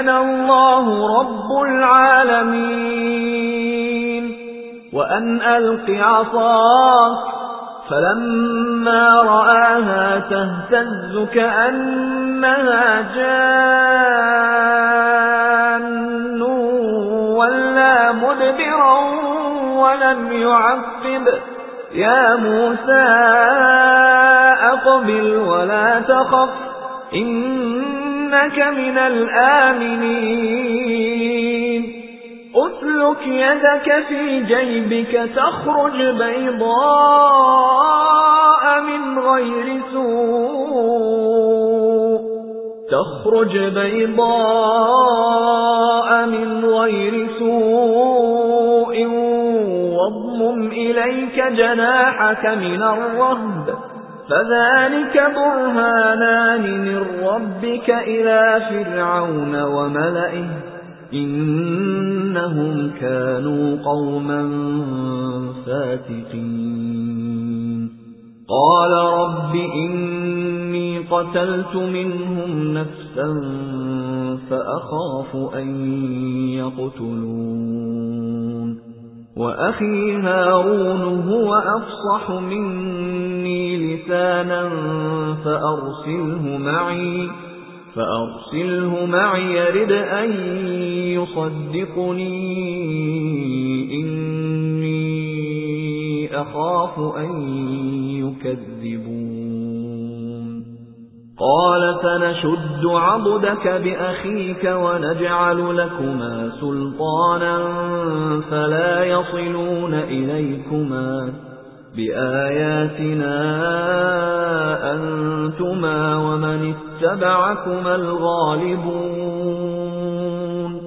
أَنَا اللَّهُ رَبُّ الْعَالَمِينَ. وَأَنْ أَلْقِ عَصَاكَ فَلَمَّا رَآهَا تَهْتَزُّ كَأَنَّهَا جَانٌّ وَلَّىٰ مُدْبِرًا وَلَمْ يُعَقِّبْ. يَا مُوسَى أَقْبِلْ وَلَا تَخَفْ إِنَّكَ مِنَ الْآمِنِينَ. أُسْلُكْ يَدَكَ فِي جَيْبِكَ تَخْرُجْ بَيْضَاءَ مِنْ غَيْرِ سُوءٍ. تَخْرُجْ بَيْضَاءَ مِنْ غَيْرِ سُوءٍ. واضمم إِلَيْكَ جَنَاحَكَ مِنَ الرَّهْبِ. فَذَلِكَ بُرْهَانَانِ مِنْ رَبِّكَ إِلَى فِرْعَوْنَ وَمَلَئِهِ إِنَّهُمْ كَانُوا قَوْمًا فَاسِقِينَ قَالَ رَبِّ إِنِّي قَتَلْتُ مِنْهُمْ نَفْسًا فَأَخَافُ أَنْ يَقْتُلُونِ. وَأَخِي هَارُونُ هُوَ أَفْصَحُ مِنِّي. لِسَانًا فَأَرْسِلْهُ مَعِي فَأَرْسِلْهُ مَعِي يَرِدْ أَن يُصَدِّقُنِي إِنِّي أَخَافُ أَن يُكَذِّبُونِ. قَالَ فَنَشُدُّ عَضُدَكَ بِأَخِيكَ وَنَجْعَلُ لَكُمَا سُلْطَانًا فَلَا يَصِلُونَ إِلَيْكُمَا. بِآيَاتِنَا أَنْتُمَا وَمَنِ اتَّبَعَكُمَا الْغَالِبُونَ